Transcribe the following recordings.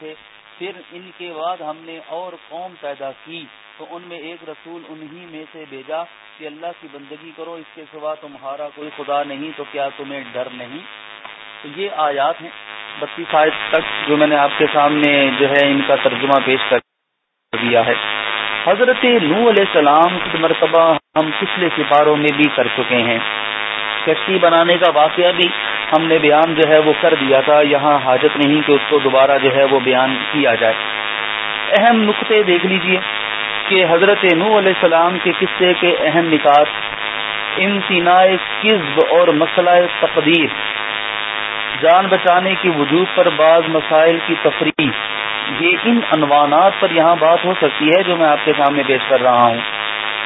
تھے۔ پھر ان کے بعد ہم نے اور قوم پیدا کی، تو ان میں ایک رسول انہی میں سے بھیجا کہ اللہ کی بندگی کرو، اس کے سوا تمہارا کوئی خدا نہیں، تو کیا تمہیں ڈر نہیں؟ تو یہ آیات ہیں بتیس آئے تک جو میں نے آپ کے سامنے جو ہے ان کا ترجمہ پیش کر دیا ہے۔ حضرت نو علیہ السلام کی مرتبہ ہم پچھلے سپاروں میں بھی کر چکے ہیں۔ کشتی بنانے کا واقعہ بھی ہم نے بیان جو ہے وہ کر دیا تھا، یہاں حاجت نہیں کہ اس کو دوبارہ جو ہے وہ بیان کیا جائے۔ اہم نقطے دیکھ لیجیے کہ حضرت نو علیہ السلام کے قصے کے اہم نکات امتناع قزب اور مسئلہ تقدیر، جان بچانے کی وجود پر بعض مسائل کی تفریح۔ یہ ان عنوانات پر یہاں بات ہو سکتی ہے جو میں آپ کے سامنے پیش کر رہا ہوں۔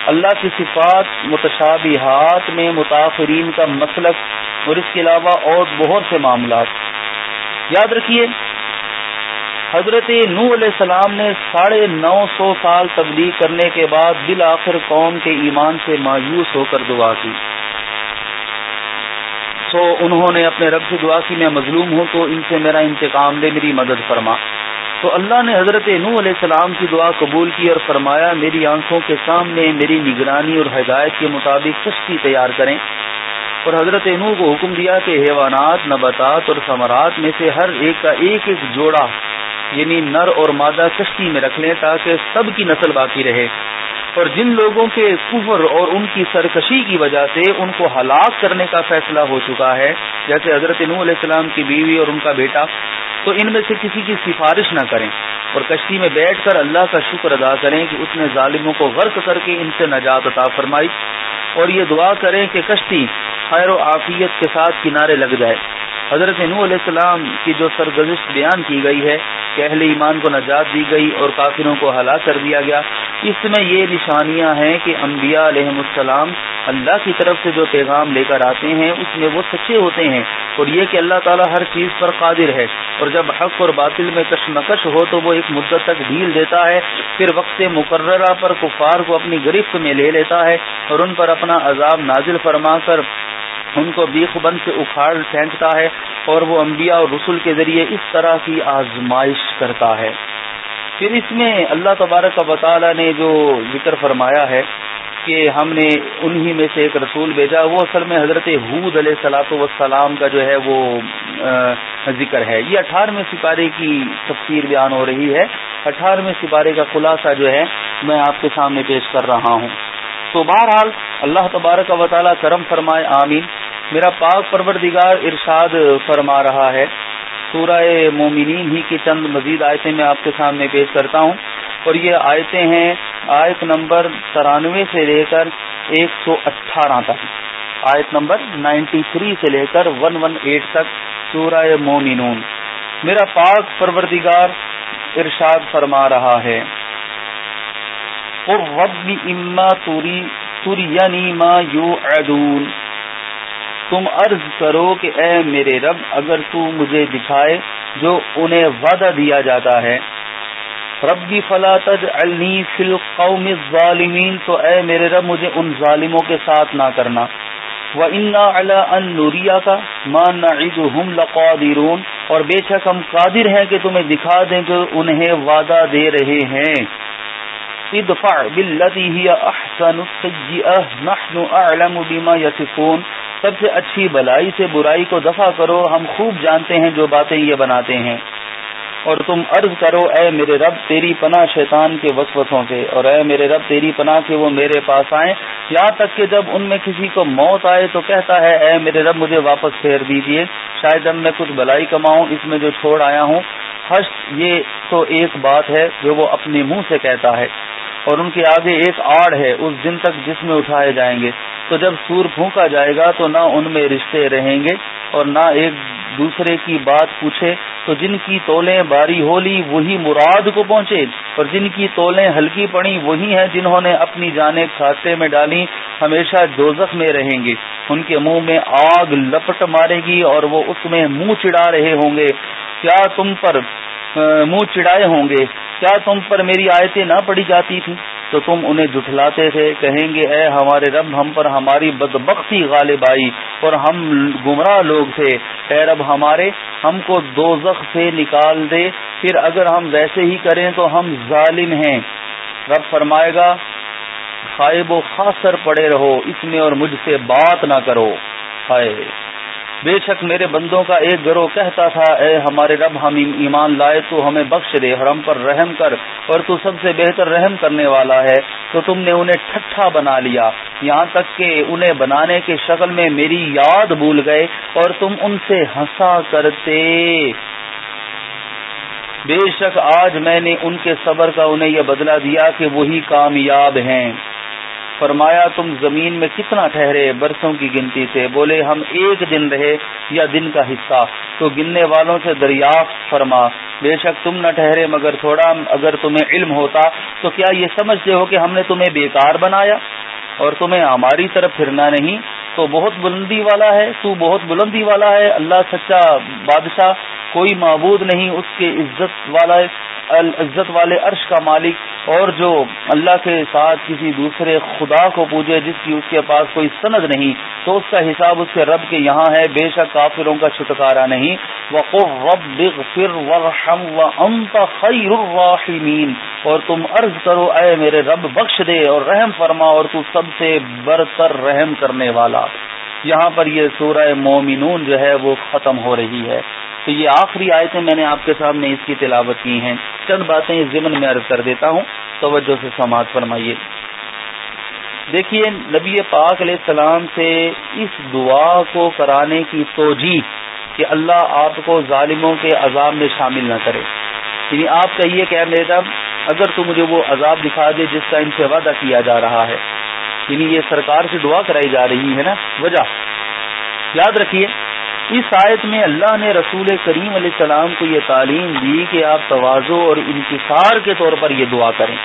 اللہ کی صفات متشابہات میں متاثرین کا مسلک اور اس کے علاوہ اور بہت سے معاملات۔ یاد رکھیے، حضرت نو علیہ السلام نے ساڑھے نو سو سال تبلیغ کرنے کے بعد بالآخر قوم کے ایمان سے مایوس ہو کر دعا کی۔ تو انہوں نے اپنے رب سے دعا کی، میں مظلوم ہوں تو ان سے میرا انتقام دے میری مدد فرما۔ تو اللہ نے حضرت نو علیہ السلام کی دعا قبول کی اور فرمایا، میری آنکھوں کے سامنے میری نگرانی اور ہدایت کے مطابق کشتی تیار کریں۔ اور حضرت نو کو حکم دیا کہ حیوانات، نباتات اور ثمرات میں سے ہر ایک کا ایک ایک جوڑا یعنی نر اور مادہ کشتی میں رکھ لیں تاکہ سب کی نسل باقی رہے۔ اور جن لوگوں کے کفر اور ان کی سرکشی کی وجہ سے ان کو ہلاک کرنے کا فیصلہ ہو چکا ہے، جیسے حضرت نو علیہ السلام کی بیوی اور ان کا بیٹا، تو ان میں سے کسی کی سفارش نہ کریں اور کشتی میں بیٹھ کر اللہ کا شکر ادا کریں کہ اس نے ظالموں کو غرق کر کے ان سے نجات عطا فرمائی اور یہ دعا کریں کہ کشتی خیر و عافیت کے ساتھ کنارے لگ جائے۔ حضرت نو علیہ السلام کی جو سرگزش بیان کی گئی ہے کہ اہل ایمان کو نجات دی گئی اور کافروں کو ہلاک کر دیا گیا اس میں یہ نشانیاں ہیں کہ انبیاء علیہ السلام اللہ کی طرف سے جو پیغام لے کر آتے ہیں، اس میں وہ سچے ہوتے ہیں اور یہ کہ اللہ تعالیٰ ہر چیز پر قادر ہے۔ اور جب حق اور باطل میں کشمکش ہو تو وہ ایک مدت تک ڈھیل دیتا ہے، پھر وقت مقررہ پر کفار کو اپنی گرفت میں لے لیتا ہے اور ان پر اپنا عذاب نازل فرما کر ان کو بیخ بند سے اکھاڑ پھینکتا ہے اور وہ انبیاء اور رسول کے ذریعے اس طرح کی آزمائش کرتا ہے۔ پھر اس میں اللہ تبارک و تعالی نے جو ذکر فرمایا ہے کہ ہم نے انہی میں سے ایک رسول بھیجا، وہ اصل میں حضرت حود علیہ سلاۃ وسلام کا جو ہے وہ ذکر ہے۔ یہ اٹھارہویں سپارے کی تفسیر بیان ہو رہی ہے۔ اٹھارہویں سپارے کا خلاصہ جو ہے میں آپ کے سامنے پیش کر رہا ہوں۔ تو بہرحال اللہ تبارک و تعالی کرم فرمائے، آمین۔ میرا پاک پروردگار ارشاد فرما رہا ہے سورہ مومنین ہی کی چند مزید آیتیں میں آپ کے سامنے پیش کرتا ہوں۔ اور یہ آیتیں ہیں آیت نمبر ترانوے سے لے کر ایک سو اٹھارہ تک۔ آیت نمبر نائنٹی تھری سے لے کر ون ون ایٹ تک سورہ مومنون۔ میرا پاک پروردگار ارشاد فرما رہا ہے۔ رب اما توری ما یو تم عرض کرو کہ اے میرے رب، اگر تو مجھے دکھائے جو انہیں وعدہ دیا جاتا ہے۔ ربی فلا تجعلنی فی القوم الظالمین، تو اے میرے رب، مجھے ان ظالموں کے ساتھ نہ کرنا۔ وہ انا اللہ ان نوریا کا مان نعیدہم اور بے شک ہم قادر ہیں کہ تمہیں دکھا دیں کہ انہیں وعدہ دے رہے ہیں۔ ادفع باللتی ہی احسن السجئہ نحن اعلم بما یصفون سب سے اچھی بلائی سے برائی کو دفع کرو، ہم خوب جانتے ہیں جو باتیں یہ بناتے ہیں۔ اور تم عرض کرو، اے میرے رب، تیری پناہ شیطان کے وسوسوں سے اور اے میرے رب، تیری پناہ کے وہ میرے پاس آئیں۔ یہاں تک کہ جب ان میں کسی کو موت آئے تو کہتا ہے، اے میرے رب، مجھے واپس پھیر دیجیے۔ شاید اب میں کچھ بلائی کماؤں، اس میں جو چھوڑ آیا ہوں۔ حش، یہ تو ایک بات ہے جو وہ اپنے منہ سے کہتا ہے۔ اور ان کے آگے ایک آڑ ہے، اس دن تک جس میں اٹھائے جائیں گے۔ تو جب سور پھونکا جائے گا تو نہ ان میں رشتے رہیں گے اور نہ ایک دوسرے کی بات پوچھے، تو جن کی تولیں باری ہولی وہی مراد کو پہنچے، اور جن کی تولیں ہلکی پڑی وہی ہیں جنہوں نے اپنی جانیں کھاتے میں ڈالی، ہمیشہ دوزخ میں رہیں گے۔ ان کے منہ میں آگ لپٹ مارے گی اور وہ اس میں منہ چڑا رہے ہوں گے۔ کیا تم پر منہ چڑائے ہوں گے۔ کیا تم پر میری آیتیں نہ پڑی جاتی تھی تو تم انہیں جٹلاتے تھے، کہیں گے، اے ہمارے رب، ہم پر ہماری بدبختی غالب آئی اور ہم گمراہ لوگ تھے۔ اے رب ہمارے، ہم کو دو سے نکال دے۔ پھر اگر ہم ویسے ہی کریں تو ہم ظالم ہیں۔ رب فرمائے گا خائب و خاصر پڑے رہو، اس میں اور مجھ سے بات نہ کرو۔ ہائے۔ بے شک میرے بندوں کا ایک گروہ کہتا تھا، اے ہمارے رب، ہم ایمان لائے تو ہمیں بخش دے ہم پر رحم کر، اور تو سب سے بہتر رحم کرنے والا ہے، تو تم نے انہیں ٹھٹھا بنا لیا۔ یہاں تک کہ انہیں بنانے کے شکل میں میری یاد بھول گئے، اور تم ان سے ہنسا کرتے۔ بے شک آج میں نے ان کے صبر کا انہیں یہ بدلہ دیا کہ وہی کامیاب ہیں۔ فرمایا تم زمین میں کتنا ٹھہرے برسوں کی گنتی سے؟ بولے، ہم ایک دن رہے یا دن کا حصہ؟ تو گننے والوں سے دریافت فرما، بے شک تم نہ ٹھہرے مگر تھوڑا، اگر تمہیں علم ہوتا تو کیا یہ سمجھتے ہو کہ ہم نے تمہیں بیکار بنایا؟ اور تمہیں ہماری طرف پھرنا نہیں، تو بہت بلندی والا ہے، تو بہت بلندی والا ہے، اللہ سچا بادشاہ، کوئی معبود نہیں اس کے عزت والا عزت والے عرش کا مالک، اور جو اللہ کے ساتھ کسی دوسرے خدا کو پوجے، جس کی اس کے پاس کوئی سند نہیں، تو اس کا حساب اس کے رب کے یہاں ہے، بے شک کافروں کا چھٹکارا نہیں۔ رب خیر الراحمین اور تم عرض کرو، اے میرے رب، بخش دے اور رحم فرما، اور تو سب سے برتر رحم کرنے والا۔ یہاں پر یہ سورہ مومنون جو ہے وہ ختم ہو رہی ہے۔ تو یہ آخری آیتیں میں نے آپ کے سامنے اس کی تلاوت کی ہیں۔ چند باتیں اس ضمن میں عرض کر دیتا ہوں۔ توجہ سے سماعت فرمائیے۔ دیکھیے، نبی پاک علیہ السلام سے اس دعا کو کرانے کی توجہ کہ اللہ آپ کو ظالموں کے عذاب میں شامل نہ کرے۔ یعنی آپ کہیے کہ میرے رب، اگر تو مجھے وہ عذاب دکھا دے جس کا ان سے وعدہ کیا جا رہا ہے۔ یعنی یہ سرکار سے دعا کرائی جا رہی ہے نا؟ وجہ۔ یاد رکھیے، اس آیت میں اللہ نے رسول کریم علیہ السلام کو یہ تعلیم دی کہ آپ توازو اور انتصار کے طور پر یہ دعا کریں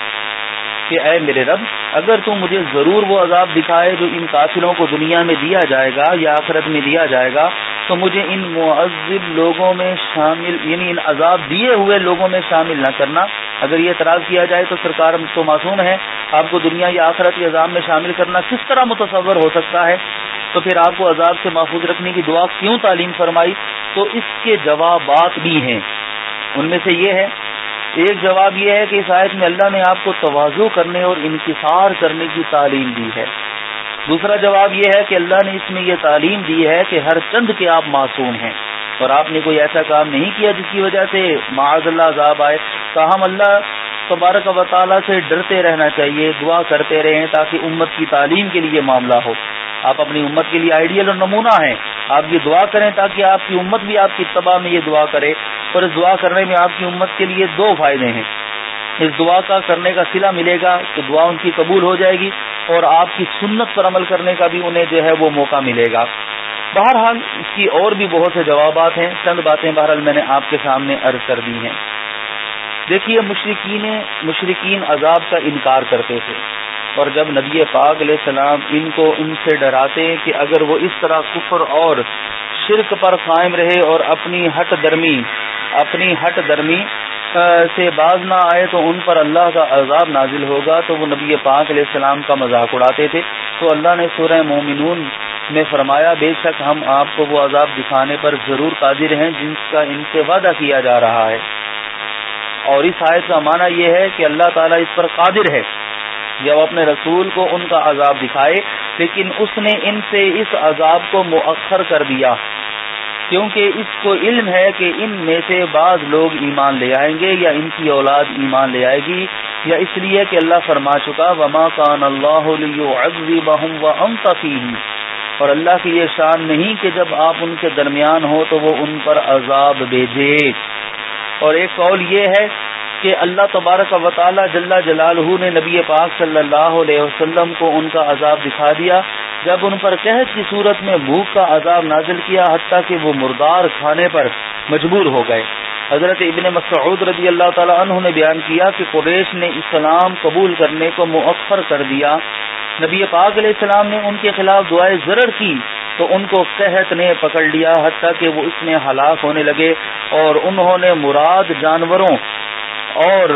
کہ اے میرے رب، اگر تو مجھے ضرور وہ عذاب دکھائے جو ان قافلوں کو دنیا میں دیا جائے گا یا آخرت میں دیا جائے گا، تو مجھے ان معذب لوگوں میں شامل یعنی ان عذاب دیے ہوئے لوگوں میں شامل نہ کرنا۔ اگر یہ اعتراض کیا جائے تو سرکار تو معصوم ہے آپ کو دنیا یا آخرت کے عذاب میں شامل کرنا کس طرح متصور ہو سکتا ہے؟ تو پھر آپ کو عذاب سے محفوظ رکھنے کی دعا کیوں تعلیم فرمائی؟ تو اس کے جوابات بھی ہیں۔ ان میں سے یہ ہے، ایک جواب یہ ہے کہ اس آیت میں اللہ نے آپ کو توازو کرنے اور انکسار کرنے کی تعلیم دی ہے۔ دوسرا جواب یہ ہے کہ اللہ نے اس میں یہ تعلیم دی ہے کہ ہر چند کے آپ معصوم ہیں۔ اور آپ نے کوئی ایسا کام نہیں کیا جس کی وجہ سے معاذ اللہ عذاب آئے؟ تاہم اللہ تبارک و تعالیٰ سے ڈرتے رہنا چاہیے، دعا کرتے رہیں تاکہ امت کی تعلیم کے لیے معاملہ ہو۔ آپ اپنی امت کے لیے آئیڈیل اور نمونہ ہیں۔ آپ یہ دعا کریں تاکہ آپ کی امت بھی آپ کی اتباع میں یہ دعا کرے۔ اور اس دعا کرنے میں آپ کی امت کے لیے دو فائدے ہیں۔ اس دعا کا کرنے کا سلا ملے گا کہ دعا ان کی قبول ہو جائے گی اور آپ کی سنت پر عمل کرنے کا بھی انہیں جو ہے وہ موقع ملے گا۔ بہرحال اس کی اور بھی بہت سے جوابات ہیں۔ چند باتیں بہرحال میں نے آپ کے سامنے عرض کر دی ہیں۔ دیکھیے مشرقین مشرقین عذاب کا انکار کرتے تھے۔ اور جب نبی پاک علیہ السلام ان کو ان سے ڈراتے کہ اگر وہ اس طرح کفر اور شرک پر قائم رہے اور اپنی ہٹ درمی، اپنی ہٹ درمی سے باز نہ آئے تو ان پر اللہ کا عذاب نازل ہوگا۔ تو وہ نبی پاک علیہ السلام کا مذاق اڑاتے تھے۔ تو اللہ نے سورہ مومنون میں فرمایا، بے شک ہم آپ کو وہ عذاب دکھانے پر ضرور قادر ہیں جن کا ان سے وعدہ کیا جا رہا ہے۔ اور اس آیت کا معنی یہ ہے کہ اللہ تعالیٰ اس پر قادر ہے۔ جب اپنے رسول کو ان کا عذاب دکھائے، لیکن اس نے ان سے اس عذاب کو مؤخر کر دیا۔ کیونکہ اس کو علم ہے کہ ان میں سے بعض لوگ ایمان لے آئیں گے یا ان کی اولاد ایمان لے آئے گی، یا اس لیے کہ اللہ فرما چکا، وما کان اللہ بہم و ام اور اللہ کی یہ شان نہیں کہ جب آپ ان کے درمیان ہو تو وہ ان پر عذاب بھیجے۔ اور ایک قول یہ ہے کہ اللہ تبارک و تعالی جل جلالہ نے نبی پاک صلی اللہ علیہ وسلم کو ان کا عذاب دکھا دیا۔ جب ان پر قحط کی صورت میں بھوک کا عذاب نازل کیا، حتیٰ کہ وہ مردار کھانے پر مجبور ہو گئے۔ حضرت ابن مسعود رضی اللہ تعالیٰ عنہ نے بیان کیا کہ قریش نے اسلام قبول کرنے کو مؤخر کر دیا۔ نبی پاک علیہ السلام نے ان کے خلاف دعائیں ضرر کی، تو ان کو قحط نے پکڑ لیا، حتیٰ کہ وہ اس میں ہلاک ہونے لگے اور انہوں نے مراد جانوروں اور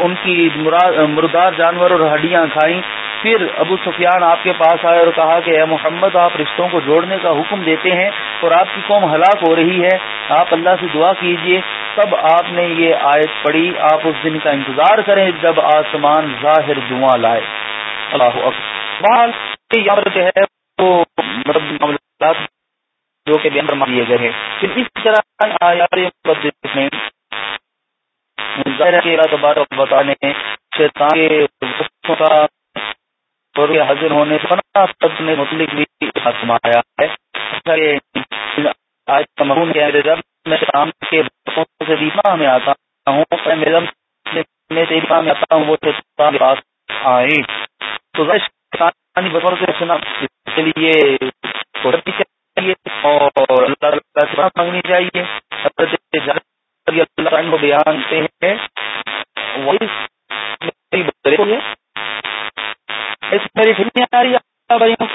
ان کی مردار جانور اور ہڈیاں کھائیں۔ پھر ابو سفیان آپ کے پاس آئے اور کہا کہ اے محمد، آپ رشتوں کو جوڑنے کا حکم دیتے ہیں اور آپ کی قوم ہلاک ہو رہی ہے۔ آپ اللہ سے دعا کیجیے۔ تب آپ نے یہ آیت پڑھی۔ آپ اس دن کا انتظار کریں جب آسمان ظاہر دعا لائے۔ اللہ اکبر۔ ہے وہ مطلب جو کہ بیان دیے گئے ہیں۔ پھر اس طرح میں بتانے شیطان کا حاضر ہونے سے نے متعلق بھی آزمایا ہے۔ اچھا آج کا مہون کیا جب میں شام کے سے دیپا میں آتا ہوں میں دیپا میں آتا ہوں، وہ شیطان کے پاس آئے تو بطور سے سنا اس کے لیے چاہیے اور اللہ تعالیٰ سے مانگنی چاہیے اللہ کو بیان ہیں میری فلمیں آ رہی ہے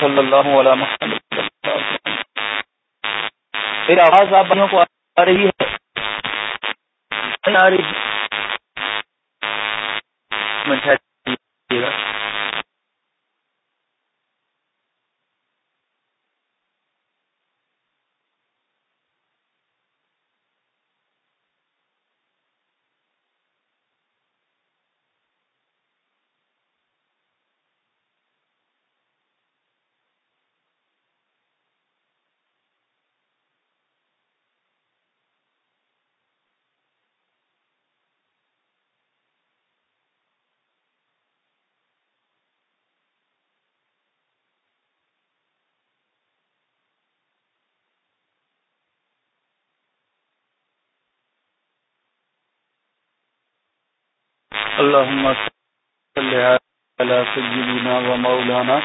صلی اللہ علیہ محمد میری آواز کو آ رہی ہے آ رہی اللهم صل على سيدنا ومولانا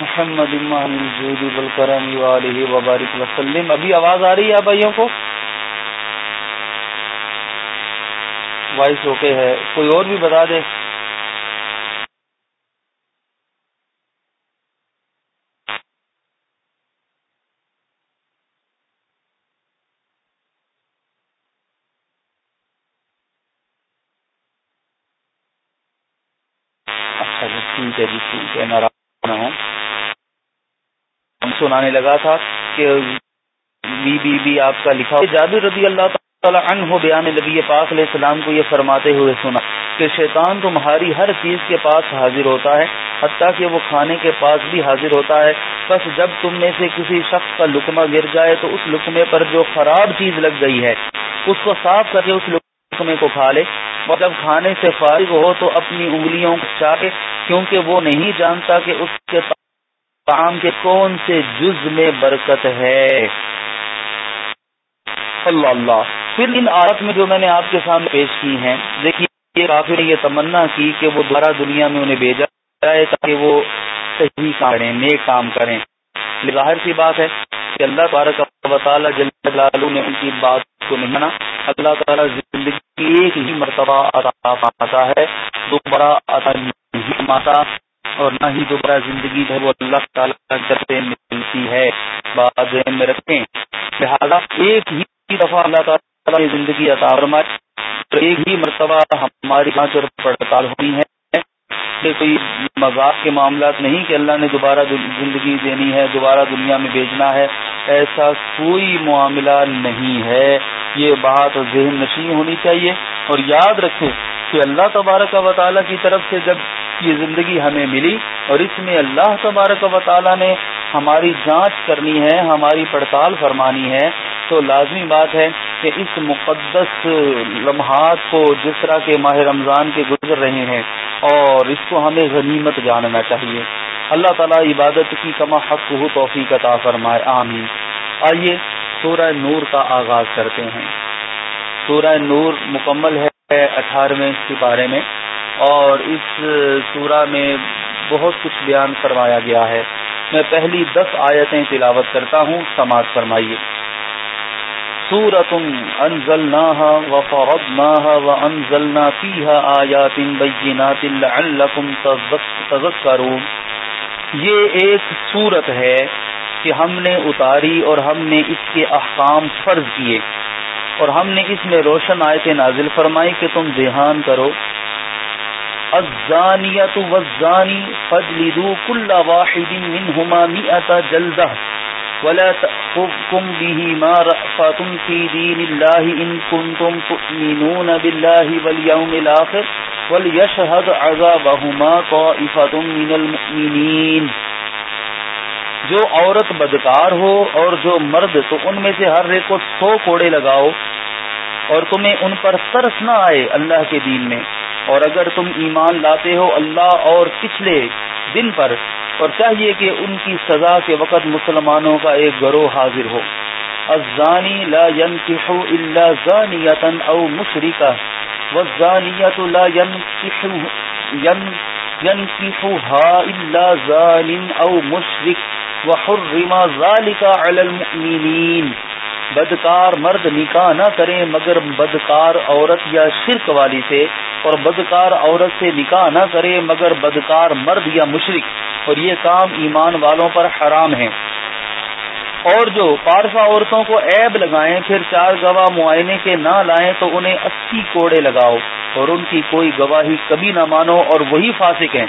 محمد امام الجود والكرم والہ وبارک وسلم. ابھی آواز آ رہی ہے بھائیوں کو؟ وائس اوکے ہے. کوئی اور بھی بتا دے؟ سنانے لگا تھا کہ بی بی بی آپ کا لکھا جابر رضی اللہ تعالی عنہ بیان نبی پاک علیہ السلام کو یہ فرماتے ہوئے سنا کہ شیطان تمہاری ہر چیز کے پاس حاضر ہوتا ہے، حتیٰ کہ وہ کھانے کے پاس بھی حاضر ہوتا ہے۔ بس جب تم میں سے کسی شخص کا لکمہ گر جائے تو اس لکمے پر جو خراب چیز لگ گئی ہے، اس کو صاف کر کے اس لکمے کو کھا لے۔ اور جب کھانے سے فارغ ہو تو اپنی انگلیوں کو چاہے کیونکہ وہ نہیں جانتا کہ اس کے کام کے کون سے جز میں برکت ہے؟ اللہ اللہ. پھر ان آرت میں جو میں نے آپ کے سامنے پیش کی ہیں، دیکھیے کافی نے یہ تمنا کی کہ وہ دوبارہ دنیا میں انہیں بھیجا جائے تاکہ وہ صحیح کام کریں، نیک کام کریں۔ ظاہر سی بات ہے کہ اللہ تبارک و تعالیٰ جلالہ نے ان کی بات کو نہیں مانا۔ اللہ تعالیٰ زندگی ایک ہی مرتبہ عطا پاتا ہے، دوبارہ عطا نہیں ماتا اور نہ ہی دوبارہ زندگی ہے وہ اللہ تعالیٰ سے ملتی ہے۔ بعد میں رکھیں۔ لہٰذا ایک ہی دفعہ اللہ تعالیٰ کی زندگی عطا فرمائے تو ایک ہی مرتبہ ہماری جانچ اور پڑتال ہونی ہے۔ کوئی مذاق کے معاملات نہیں کہ اللہ نے دوبارہ زندگی دینی ہے، دوبارہ دنیا میں بھیجنا ہے۔ ایسا کوئی معاملہ نہیں ہے۔ یہ بات ذہن نشین ہونی چاہیے۔ اور یاد رکھیں کہ اللہ تبارک و تعالیٰ کی طرف سے جب یہ زندگی ہمیں ملی اور اس میں اللہ تبارک و تعالیٰ نے ہماری جانچ کرنی ہے، ہماری پڑتال فرمانی ہے، تو لازمی بات ہے کہ اس مقدس لمحات کو جس طرح کے ماہ رمضان کے گزر رہے ہیں اور اس کو ہمیں غنیمت جاننا چاہیے۔ اللہ تعالیٰ عبادت کی کما حق ہو توفیق عطا فرمائے۔ آمین۔ آئیے سورہ نور کا آغاز کرتے ہیں۔ سورہ نور مکمل ہے۔ اٹھارہویں سپارے میں اور اس سورہ میں بہت کچھ بیان فرمایا گیا ہے۔ میں پہلی دس آیتیں تلاوت کرتا ہوں سماج فرمائیے۔ سورت انزلناها وفرضناها وانزلنا فيها آیات بینات لعلکم تذکرون۔ یہ ایک سورت ہے کہ ہم نے اتاری اور ہم نے اس کے احکام فرض کیے۔ اور ہم نے اس میں روشن آیت نازل فرمائی کہ تم ذہان کرو۔ الزانیت والزانی فجلدو کل واحد منہما مئت جلدہ۔ ولا تأخذكم بهما رأفات في دين الله إن كنتم تؤمنون بالله واليوم الآخر وليشهد عذابهما طائفة من المؤمنين جو عورت بدکار ہو اور جو مرد، تو ان میں سے ہر ایک کو سو کوڑے لگاؤ اور تمہیں ان پر ترس نہ آئے اللہ کے دین میں۔ اور اگر تم ایمان لاتے ہو اللہ اور پچھلے دن پر، اور چاہیے کہ ان کی سزا کے وقت مسلمانوں کا ایک گروہ حاضر ہو۔ الزانی لا ينكح الا زانیتا او مشرکا والزانیت لا ينكحها الا زان او مشرک۔ وحرم ذلك على المؤمنين. بدکار مرد نکاح نہ کریں مگر بدکار عورت یا شرک والی سے، اور بدکار عورت سے نکاح نہ کرے مگر بدکار مرد یا مشرق اور یہ کام ایمان والوں پر حرام ہے۔ اور جو پارسا عورتوں کو عیب لگائیں، پھر چار گواہ معائنے کے نہ لائیں تو انہیں اسی کوڑے لگاؤ، اور ان کی کوئی گواہی کبھی نہ مانو، اور وہی فاسق ہیں۔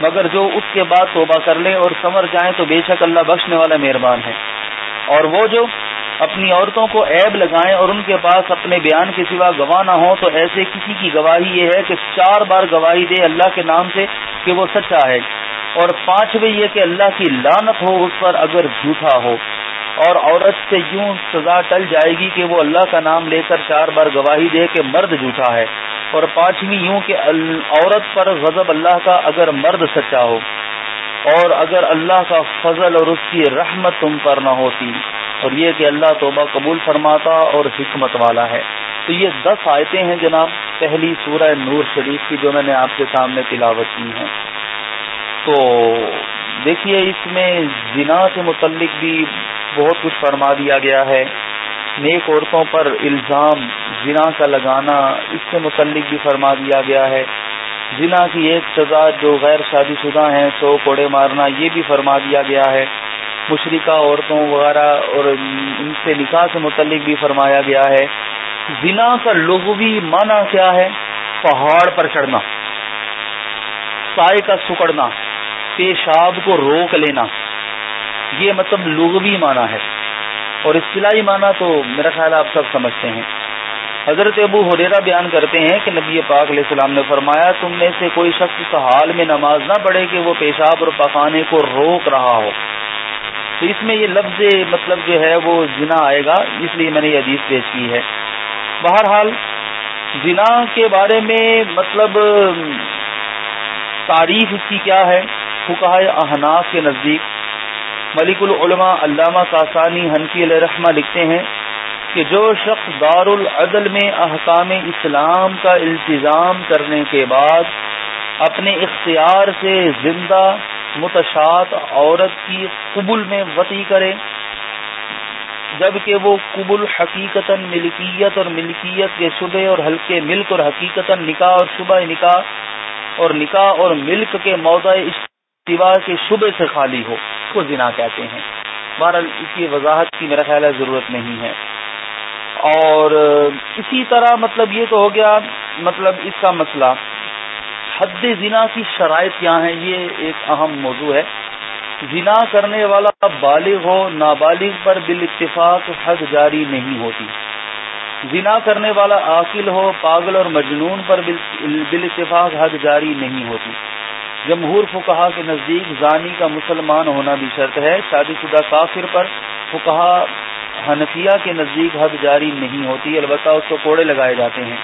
مگر جو اس کے بعد توبہ کر لیں اور سمر جائیں تو بے شک اللہ بخشنے والا مہربان ہے۔ اور وہ جو اپنی عورتوں کو عیب لگائیں اور ان کے پاس اپنے بیان کے سوا گواہ نہ ہو تو ایسے کسی کی گواہی یہ ہے کہ چار بار گواہی دے اللہ کے نام سے کہ وہ سچا ہے۔ اور پانچویں یہ کہ اللہ کی لانت ہو اس پر اگر جھوٹا ہو۔ اور عورت سے یوں سزا ٹل جائے گی کہ وہ اللہ کا نام لے کر چار بار گواہی دے کہ مرد جھوٹا ہے۔ اور پانچویں یوں کہ عورت پر غضب اللہ کا اگر مرد سچا ہو اور اگر اللہ کا فضل اور اس کی رحمت تم پر نہ ہوتی اور یہ کہ اللہ توبہ قبول فرماتا اور حکمت والا ہے۔ تو یہ دس آیتیں ہیں جناب، پہلی سورہ نور شریف کی جو میں نے آپ کے سامنے تلاوت کی ہیں۔ تو دیکھیے، اس میں زنا سے متعلق بھی بہت کچھ فرما دیا گیا ہے۔ نیک عورتوں پر الزام، زنا کا لگانا اس سے متعلق بھی فرما دیا گیا ہے۔ زنا کی ایک سزا جو غیر شادی شدہ ہیں، سو کوڑے مارنا یہ بھی فرما دیا گیا ہے۔ مشرقہ عورتوں وغیرہ اور ان سے نکاح سے متعلق بھی فرمایا گیا ہے۔ زنا کا لغوی معنی کیا ہے؟ پہاڑ پر چڑھنا، سائے کا سکڑنا، پیشاب کو روک لینا، یہ مطلب لغوی معنی ہے۔ اور اصطلاحی معنی تو میرا خیال آپ سب سمجھتے ہیں۔ حضرت ابو حریرا بیان کرتے ہیں کہ نبی پاک علیہ السلام نے فرمایا، تم میں سے کوئی شخص اس حال میں نماز نہ پڑھے کہ وہ پیشاب اور پخانے کو روک رہا ہو۔ تو اس میں یہ لفظ مطلب جو ہے وہ زنا آئے گا، اس لیے میں نے یہ حدیث پیش کی ہے۔ بہرحال، زنا کے بارے میں مطلب تعریف اس کی کیا ہے؟ فکہ احناف کے نزدیک۔ ملک العلماء علامہ کاسانی حنفی علیہ رحمہ لکھتے ہیں کہ جو شخص دار العدل میں احکام اسلام کا التظام کرنے کے بعد اپنے اختیار سے زندہ متشاد عورت کی قبل میں وطی کرے، جبکہ وہ قبل حقیقت ملکیت اور ملکیت کے شبے اور ہلکے ملک اور حقیقت نکاح اور شبہ نکاح اور نکاح اور ملک کے موضع سوا کے شبے سے خالی ہو۔ کو زنا کہتے ہیں۔ بہرحال اس کی وضاحت کی میرا خیال ہے ضرورت نہیں ہے۔ اور اسی طرح مطلب یہ تو ہو گیا مطلب اس کا مسئلہ۔ حد زنا کی شرائط کیا ہیں، یہ ایک اہم موضوع ہے۔ زنا کرنے والا بالغ ہو، نابالغ پر بال اتفاق حد جاری نہیں ہوتی۔ زنا کرنے والا عاقل ہو، پاگل اور مجنون پر بال اتفاق حد جاری نہیں ہوتی۔ جمہور فکہ کے نزدیک زانی کا مسلمان ہونا بھی شرط ہے۔ شادی شدہ کافر پر فکہ حنفیہ کے نزدیک حد جاری نہیں ہوتی، البتہ اس کو کوڑے لگائے جاتے ہیں۔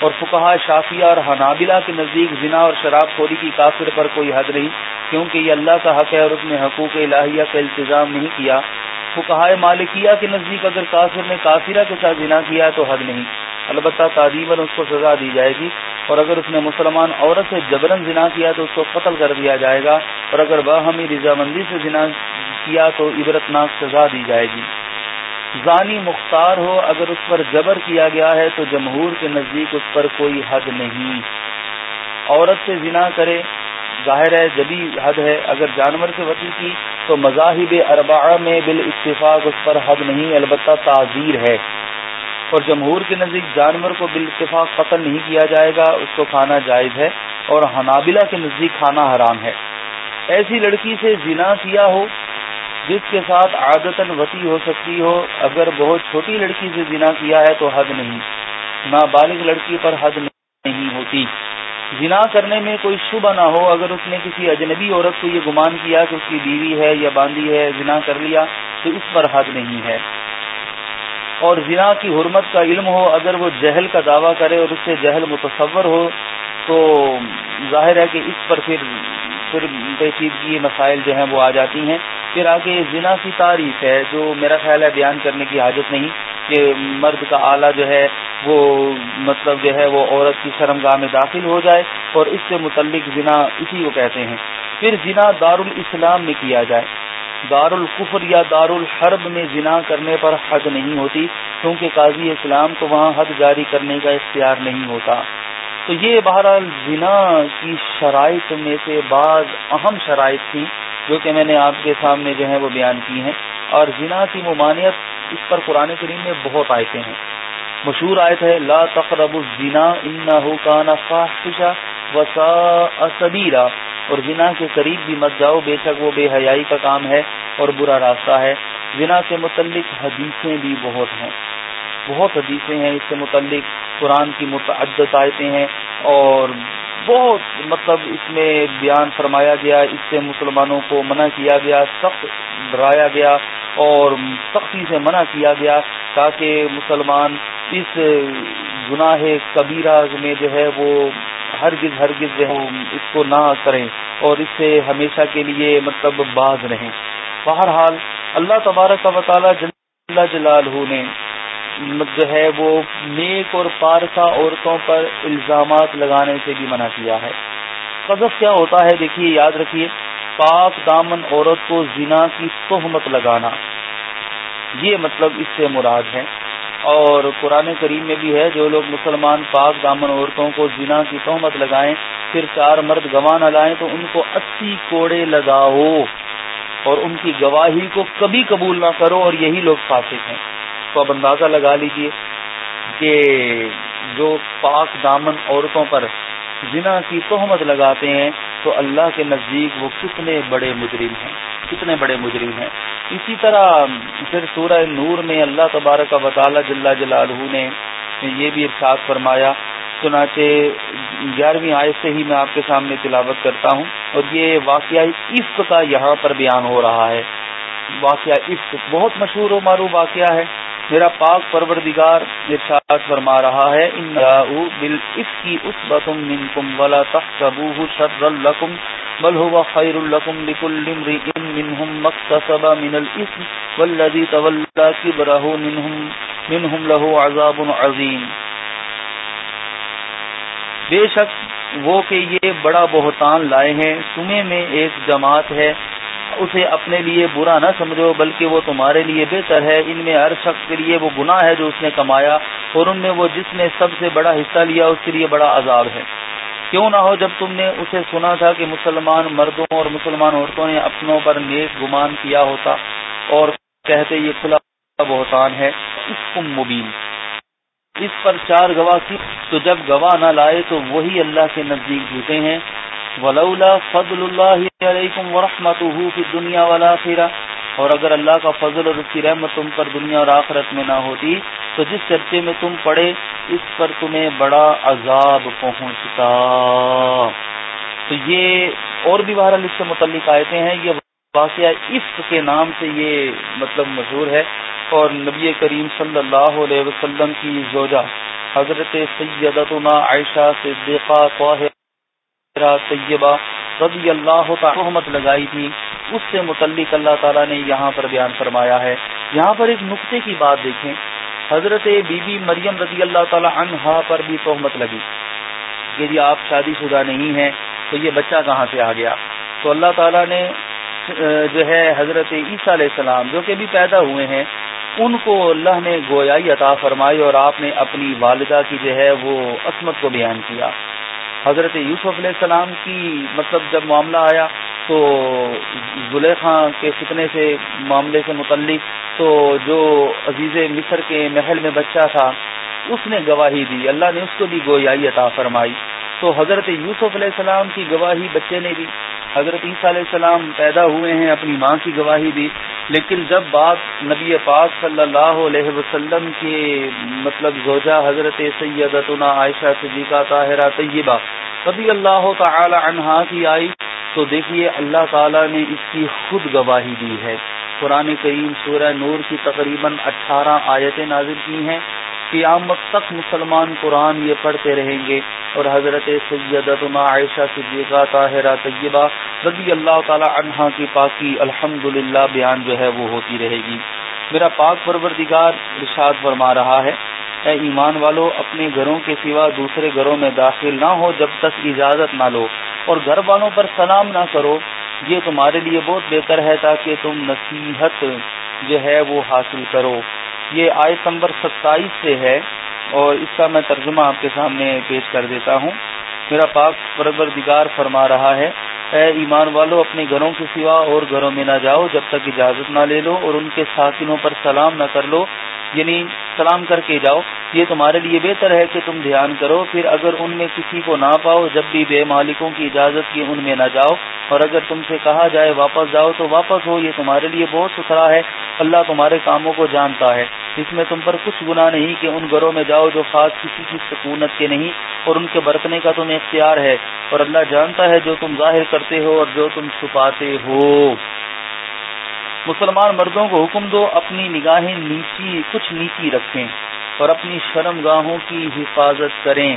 اور فکہ شافیہ اور حنابلہ کے نزدیک زنا اور شراب خوری کی کافر پر کوئی حد نہیں، کیونکہ یہ اللہ کا حق ہے اور اس نے حقوق الہیہ کا التظام نہیں کیا۔ فکہ مالکیہ کے نزدیک اگر کافر نے کافرہ کے ساتھ زنا کیا تو حد نہیں، البتہ تعدیباً اس کو سزا دی جائے گی۔ اور اگر اس نے مسلمان عورت سے جبرن زنا کیا تو اس کو قتل کر دیا جائے گا اور اگر باہمی رضامندی سے زنا کیا تو عبرتناک سزا دی جائے گی۔ زانی مختار ہو، اگر اس پر جبر کیا گیا ہے تو جمہور کے نزدیک اس پر کوئی حد نہیں۔ عورت سے زنا کرے، ظاہر ہے جبھی حد ہے۔ اگر جانور سے وسیع کی تو مذاہب اربعہ میں بال اتفاق اس پر حد نہیں، البتہ تعزیر ہے۔ اور جمہور کے نزدیک جانور کو بالاتفاق قتل نہیں کیا جائے گا، اس کو کھانا جائز ہے اور حنابلہ کے نزدیک کھانا حرام ہے۔ ایسی لڑکی سے زنا کیا ہو، جس کے ساتھ عادت وسیع ہو سکتی ہو، اگر بہت چھوٹی لڑکی سے زنا کیا ہے تو حد نہیں۔ نابالغ لڑکی پر حد نہیں ہوتی۔ زنا کرنے میں کوئی شبہ نہ ہو، اگر اس نے کسی اجنبی عورت کو یہ گمان کیا کہ اس کی بیوی ہے یا باندھی ہے، زنا کر لیا، تو اس پر حد نہیں ہے۔ اور زنا کی حرمت کا علم ہو، اگر وہ جہل کا دعویٰ کرے اور اس سے جہل متصور ہو، تو ظاہر ہے کہ اس پر پھر پھر پیچیدگی مسائل جو ہیں وہ آ جاتی ہیں۔ پھر آگے زنا کی تعریف ہے، جو میرا خیال ہے بیان کرنے کی حاجت نہیں کہ مرد کا آلہ جو ہے وہ مطلب جو ہے وہ عورت کی شرمگاہ میں داخل ہو جائے اور اس سے متعلق زنا اسی کو کہتے ہیں۔ پھر زنا دار الاسلام میں کیا جائے۔ دار القفر یا دار الحرب میں زنا کرنے پر حد نہیں ہوتی، کیونکہ قاضی اسلام کو وہاں حد جاری کرنے کا اختیار نہیں ہوتا۔ تو یہ بہرحال زنا کی شرائط میں سے بعض اہم شرائط تھیں، جو کہ میں نے آپ کے سامنے جو ہے وہ بیان کی ہیں۔ اور زنا کی ممانعت اس پر قرآن کریم میں بہت آئے ہیں۔ مشہور آیت ہے، لا تقرب الزنا انہو کان فاحشا وساء سبیلا اور زنا کے قریب بھی مت جاؤ، بے شک وہ بے حیائی کا کام ہے اور برا راستہ ہے۔ زنا سے متعلق حدیثیں بھی بہت ہیں۔ بہت حدیثیں ہیں، اس سے متعلق قرآن کی متعدد آیتیں ہیں اور بہت مطلب اس میں بیان فرمایا گیا، اس سے مسلمانوں کو منع کیا گیا، سخت ڈرایا گیا اور سختی سے منع کیا گیا تاکہ مسلمان اس گناہ کبیرہ میں جو ہے وہ ہرگز ہرگز جو ہے اس کو نہ کریں اور اس سے ہمیشہ کے لیے مطلب باز رہیں۔ بہرحال اللہ تبارک و تعالی جل جلال نے مطلب جو ہے وہ نیک اور پارسا عورتوں پر الزامات لگانے سے بھی منع کیا ہے۔ قذف کیا ہوتا ہے دیکھیے، یاد رکھیے، پاک دامن عورت کو زنا کی تہمت لگانا، یہ مطلب اس سے مراد ہے۔ اور قرآن کریم میں بھی ہے، جو لوگ مسلمان، پاک، دامن عورتوں کو زنا کی تہمت لگائیں، پھر چار مرد گواہ نہ لائیں، تو ان کو اسی کوڑے لگاؤ اور ان کی گواہی کو کبھی قبول نہ کرو اور یہی لوگ فاسق ہیں۔ تو اب اندازہ لگا لیجیے کہ جو پاک، دامن عورتوں پر زنا کی تہمت لگاتے ہیں، تو اللہ کے نزدیک وہ کتنے بڑے مجرم ہیں، کتنے بڑے مجرم ہیں۔ اسی طرح پھر سورہ نور میں اللہ تبارک و تعالی جل جلالہ نے یہ بھی ارشاد فرمایا، چنانچہ گیارہویں آئے سے ہی میں آپ کے سامنے تلاوت کرتا ہوں۔ اور یہ واقعہ عفق کا یہاں پر بیان ہو رہا ہے۔ واقعہ عفق بہت مشہور و معروف واقعہ ہے۔ میرا پاک پروردگار ارشاد فرما رہا ہے، ان بل اس کی اس بتم من کم بلا تخبو شر القم بل ہو خیر القم بکل منہم مقتصب من الاسم والذی تولا کبرہ منہم منہم لہو عذاب عظیم۔ بے شک وہ کہ یہ بڑا بہتان لائے ہیں تمہیں میں ایک جماعت ہے اسے اپنے لیے برا نہ سمجھو، بلکہ وہ تمہارے لیے بہتر ہے۔ ان میں ہر شخص کے لیے وہ گناہ ہے جو اس نے کمایا، اور ان میں وہ جس نے سب سے بڑا حصہ لیا، اس کے لیے بڑا عذاب ہے۔ کیوں نہ ہو، جب تم نے اسے سنا تھا کہ مسلمان مردوں اور مسلمان عورتوں نے اپنوں پر نیک گمان کیا ہوتا، اور کہتے یہ کھلا بہتان ہے، اس کو مبین۔ اس پر چار گواہ کی تو جب گواہ نہ لائے، تو وہی اللہ کے نزدیک جھوٹے ہیں۔ ولولا فضل اللہ علیکم ورحمتہ فی الدنیا والآخرہ۔ اور اگر اللہ کا فضل اور اس کی رحمت تم پر دنیا اور آخرت میں نہ ہوتی، تو جس چرچے میں تم پڑے، اس پر تمہیں بڑا عذاب پہنچتا۔ تو یہ اور بھی بہرحال اس سے متعلق آئے ہیں، یہ واقعہ عفق کے نام سے یہ مطلب مشہور ہے۔ اور نبی کریم صلی اللہ علیہ وسلم کی زوجہ، حضرت سیدتنا عائشہ صدیقہ طاہر طیبہ رضی اللہ تحمت لگائی تھی۔ اس سے متعلق اللہ تعالیٰ نے یہاں پر بیان فرمایا ہے۔ یہاں پر ایک نقطے کی بات دیکھیں۔ حضرت بی بی مریم رضی اللہ تعالیٰ عنہا پر بھی تہمت لگی۔ کہ جی آپ شادی شدہ نہیں ہیں، تو یہ بچہ کہاں سے آ گیا؟ تو اللہ تعالیٰ نے جو ہے حضرت عیسیٰ علیہ السلام جو کہ بھی پیدا ہوئے ہیں، ان کو اللہ نے گویائی عطا فرمائی اور آپ نے اپنی والدہ کی جو ہے وہ عصمت کو بیان کیا۔ حضرت یوسف علیہ السلام کی مطلب جب معاملہ آیا تو زلیخا کے فتنے سے معاملے سے متعلق تو جو عزیز مصر کے محل میں بچہ تھا، اس نے گواہی دی۔ اللہ نے اس کو بھی گویائی عطا فرمائی۔ تو حضرت یوسف علیہ السلام کی گواہی بچے نے دی۔ حضرت عیسیٰ علیہ السلام پیدا ہوئے ہیں اپنی ماں کی گواہی دی لیکن جب بات نبی پاک صلی اللہ علیہ وسلم کے مطلب زوجہ حضرت سیدتنا عائشہ صدیقہ طاہرہ طیبہ رضی اللہ تعالی عنہا کی آئی، تو دیکھیے اللہ تعالی نے اس کی خود گواہی دی ہے۔ قرآن کریم سورہ نور کی تقریباً اٹھارہ آیتیں نازل کی ہیں۔ قیامت تک مسلمان قرآن یہ پڑھتے رہیں گے۔ اور حضرت سیدتنا عائشہ صدیقہ طاہرہ طیبہ رضی اللہ تعالی عنہا کی پاکی الحمد بیان جو ہے وہ ہوتی رہے گی۔ میرا پاک پروردگار ارشاد فرما رہا ہے، اے ایمان والو، اپنے گھروں کے سوا دوسرے گھروں میں داخل نہ ہو جب تک اجازت نہ لو، اور گھر والوں پر سلام نہ کرو۔ یہ تمہارے لیے بہت بہتر ہے تاکہ تم نصیحت جو ہے وہ حاصل کرو۔ یہ آیت نمبر ستائیس سے ہے اور اس کا میں ترجمہ آپ کے سامنے پیش کر دیتا ہوں۔ میرا پاک پروردگار فرما رہا ہے، اے ایمان والو، اپنے گھروں کے سوا اور گھروں میں نہ جاؤ، جب تک اجازت نہ لے لو اور ان کے ساکنوں پر سلام نہ کر لو۔ یعنی سلام کر کے جاؤ۔ یہ تمہارے لیے بہتر ہے کہ تم دھیان کرو۔ پھر اگر ان میں کسی کو نہ پاؤ، جب بھی بے مالکوں کی اجازت کی ان میں نہ جاؤ۔ اور اگر تم سے کہا جائے واپس جاؤ، تو واپس ہو، یہ تمہارے لیے بہت ستھرا ہے۔ اللہ تمہارے کاموں کو جانتا ہے۔ اس میں تم پر کچھ گناہ نہیں کہ ان گھروں میں جاؤ جو خاص کسی کی سکونت کے نہیں اور ان کے برتنے کا تمہیں اختیار ہے اور اللہ جانتا ہے جو تم ظاہر کرتے ہو اور جو تم چھپاتے ہو۔ مسلمان مردوں کو حکم دو، اپنی نگاہیں نیچی، کچھ نیچی رکھیں اور اپنی شرم گاہوں کی حفاظت کریں۔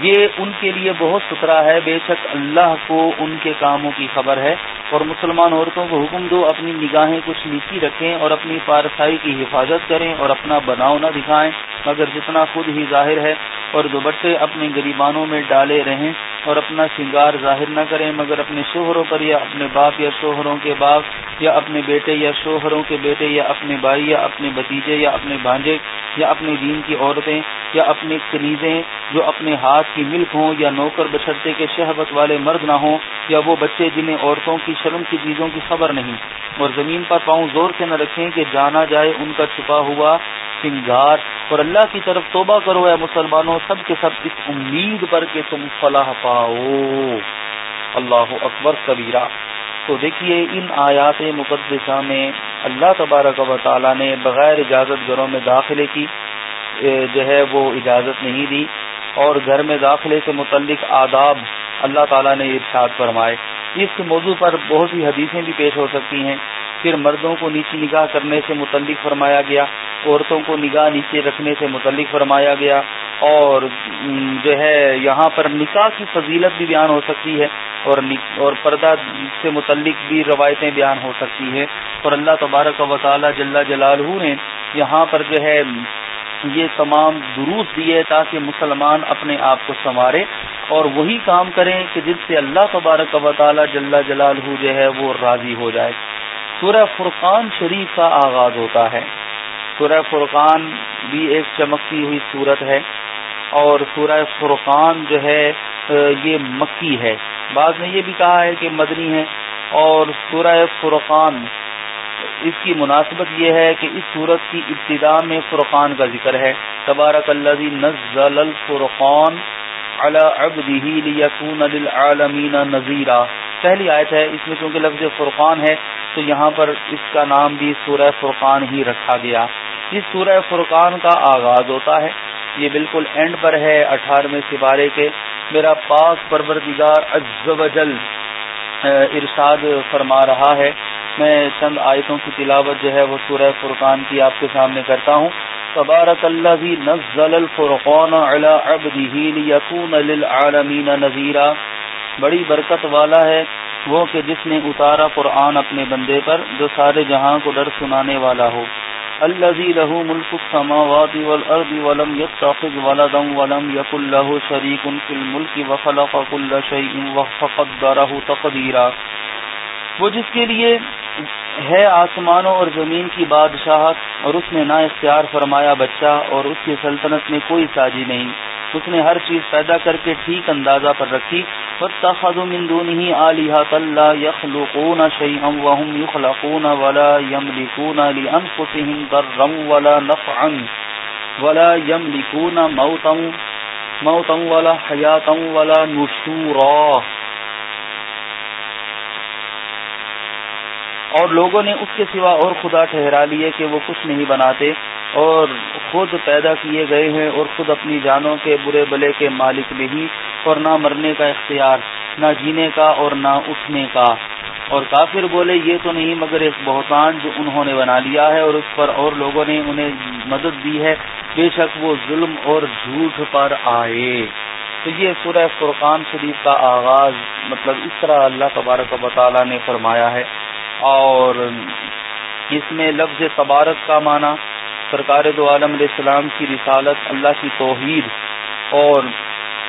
یہ ان کے لیے بہت ستھرا ہے، بے شک اللہ کو ان کے کاموں کی خبر ہے۔ اور مسلمان عورتوں کو حکم دو، اپنی نگاہیں کچھ نیچی رکھیں اور اپنی پارسائی کی حفاظت کریں اور اپنا بناؤ نہ دکھائیں۔ مگر جتنا خود ہی ظاہر ہے اور دوبٹے اپنے غریبانوں میں ڈالے رہیں اور اپنا شنگار ظاہر نہ کریں، مگر اپنے شوہروں پر یا اپنے باپ یا شوہروں کے باپ یا اپنے بیٹے یا شوہروں کے بیٹے یا اپنے بھائی یا اپنے بتیجے یا اپنے بھانجے یا اپنے دین کی عورتیں یا اپنے کنیزیں جو اپنے ہاتھ کی ملک ہوں یا نوکر بچھرتے کے شہبت والے مرد نہ ہوں یا وہ بچے جنہیں عورتوں کی شرم کی چیزوں کی خبر نہیں اور زمین پر پاؤں زور سے نہ رکھیں کہ جانا جائے ان کا چھپا ہوا سنگار اور اللہ کی طرف توبہ کرو اے مسلمانوں، سب کے سب اس امید پر کہ تم فلاح پاؤ۔ اللہ اکبر کبیرہ۔ تو دیکھیے، ان آیات مقدسہ میں اللہ تبارک و تعالیٰ نے بغیر اجازت گھروں میں داخلے کی جو ہے وہ اجازت نہیں دی۔ اور گھر میں داخلے سے متعلق آداب اللہ تعالیٰ نے ارشاد فرمائے۔ اس موضوع پر بہت سی حدیثیں بھی پیش ہو سکتی ہیں۔ پھر مردوں کو نیچی نگاہ کرنے سے متعلق فرمایا گیا، عورتوں کو نگاہ نیچے رکھنے سے متعلق فرمایا گیا اور جو ہے یہاں پر نکاح کی فضیلت بھی بیان ہو سکتی ہے اور اور پردہ سے متعلق بھی روایتیں بیان ہو سکتی ہے اور اللہ تبارک و تعالی جل جلالہ نے یہاں پر جو ہے یہ تمام دروس دیے تاکہ مسلمان اپنے آپ کو سنوارے اور وہی کام کریں کہ جس سے اللہ تبارک و تعالی جل جلال جو ہے وہ راضی ہو جائے۔ سورہ فرقان شریف کا آغاز ہوتا ہے۔ سورہ فرقان بھی ایک چمکتی ہوئی صورت ہے اور سورہ فرقان جو ہے یہ مکی ہے۔ بعض نے یہ بھی کہا ہے کہ مدنی ہے اور سورہ فرقان اس کی مناسبت یہ ہے کہ اس صورت کی ابتدا میں فرقان کا ذکر ہے۔ تبارک الذي نزل الفرقان على عبده ليكون للعالمين نذيرا پہلی آیت ہے، اس میں چونکہ لفظ فرقان ہے، تو یہاں پر اس کا نام بھی سورہ فرقان ہی رکھا گیا۔ اس سورہ فرقان کا آغاز ہوتا ہے۔ یہ بالکل اینڈ پر ہے، اٹھارہویں سپارے کے۔ میرا پاک پروردگار عز و جل ارشاد فرما رہا ہے۔ میں چند آیتوں کی تلاوت جو ہے وہ سورہ فرقان کی آپ کے سامنے کرتا ہوں۔ تبارک اللہ نزل الفرقان على عبده ليكون للعالمين نذيرا بڑی برکت والا ہے وہ کہ جس نے اتارا قرآن اپنے بندے پر جو سارے جہاں کو ڈر سنانے والا ہو۔ الذي له ملك السماوات والارض ولم يتخذ ولدا ولم يكن له شريك في الملك وخلق كل شيء وقدره تقديرا۔ وہ جس کے لیے ہے آسمانوں اور زمین کی بادشاہت اور اس نے نہ اختیار فرمایا بچہ اور اس کی سلطنت میں کوئی سازی نہیں۔ اس نے ہر چیز پیدا کر کے ٹھیک اندازہ پر رکھی۔ من دونه آلهة لا يخلقون شيئا وهم يخلقون ولا يملكون لأنفسهم ضرا ولا نفعا ولا يملكون موتا موتا ولا حياة ولا نشورا اور لوگوں نے اس کے سوا اور خدا ٹھہرا لیے کہ وہ کچھ نہیں بناتے اور خود پیدا کیے گئے ہیں اور خود اپنی جانوں کے برے بلے کے مالک نہیں اور نہ مرنے کا اختیار، نہ جینے کا اور نہ اٹھنے کا۔ اور کافر بولے، یہ تو نہیں، مگر ایک بہتان جو انہوں نے بنا لیا ہے اور اس پر اور لوگوں نے انہیں مدد دی ہے، بے شک وہ ظلم اور جھوٹ پر آئے۔ تو یہ سورہ فرقان شریف کا آغاز مطلب اس طرح اللہ تبارک و تعالیٰ نے فرمایا ہے۔ اور اس میں لفظ تبارک کا معنی سرکار دو عالم علیہ السلام کی رسالت اللہ کی توحید اور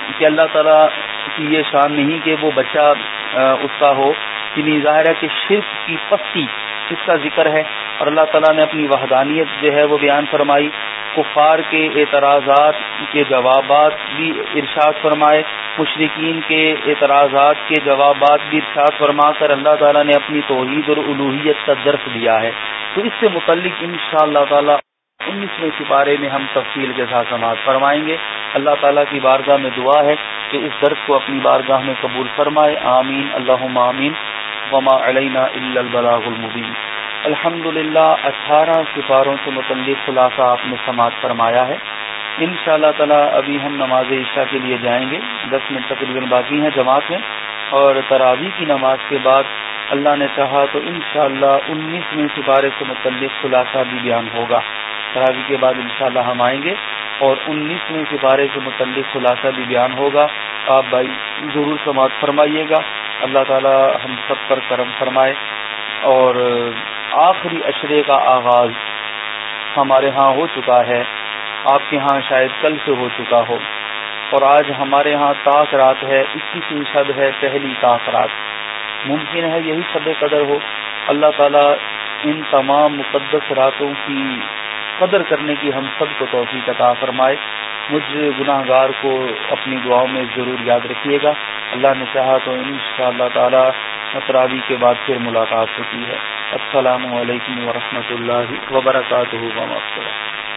کہ اللہ تعالیٰ کی یہ شان نہیں کہ وہ بچہ اس کا ہو یعنی ظاہر ہے کہ شرک کی پستی اس کا ذکر ہے اور اللہ تعالیٰ نے اپنی وحدانیت جو ہے وہ بیان فرمائی کفار کے اعتراضات کے جوابات بھی ارشاد فرمائے مشرقین کے اعتراضات کے جوابات بھی ارشاد فرما کر اللہ تعالیٰ نے اپنی توحید اور الوحیت کا درس دیا ہے۔ تو اس سے متعلق ان شاء اللہ تعالیٰ انیسویں سپارے میں ہم تفصیل کے ساتھ سماعت فرمائیں گے۔ اللہ تعالیٰ کی بارگاہ میں دعا ہے کہ اس درس کو اپنی بارگاہ میں قبول فرمائے۔ آمین۔ اللہ آمین۔ وما علینا البلاغ المبین۔ الحمد للہ، اٹھارہ سپاروں سے متعلق خلاصہ آپ نے سماعت فرمایا ہے۔ ان شاء اللہ تعالیٰ ابھی ہم نماز عشاء کے لیے جائیں گے۔ دس منٹ تقریباً باقی ہیں جماعت میں۔ اور تراوی کی نماز کے بعد اللہ نے چاہا تو ان شاء اللہ انیسویں سپارے سے متعلق خلاصہ بھی بیان ہوگا۔ تراوی کے بعد ان شاء اللہ ہم آئیں گے اور انیسویں سپارے سے متعلق خلاصہ بھی بیان ہوگا۔ آپ بھائی ضرور سماعت فرمائیے گا۔ اللہ تعالیٰ ہم سب پر کرم فرمائے اور آخری اشرے کا آغاز ہمارے ہاں ہو چکا ہے۔ آپ کے ہاں شاید کل سے ہو چکا ہو۔ اور آج ہمارے ہاں تاک رات ہے، اکیسویں شب ہے، پہلی تاک رات۔ ممکن ہے یہی شب قدر ہو۔ اللہ تعالیٰ ان تمام مقدس راتوں کی قدر کرنے کی ہم سب کو توفیق عطا فرمائے۔ مجھ گناہ گار کو اپنی دعاؤں میں ضرور یاد رکھیے گا۔ اللہ نے چاہا تو ان شاء اللہ تعالیٰ تراوی کے بعد پھر ملاقات ہوتی ہے۔ السلام علیکم ورحمۃ اللہ وبرکاتہ۔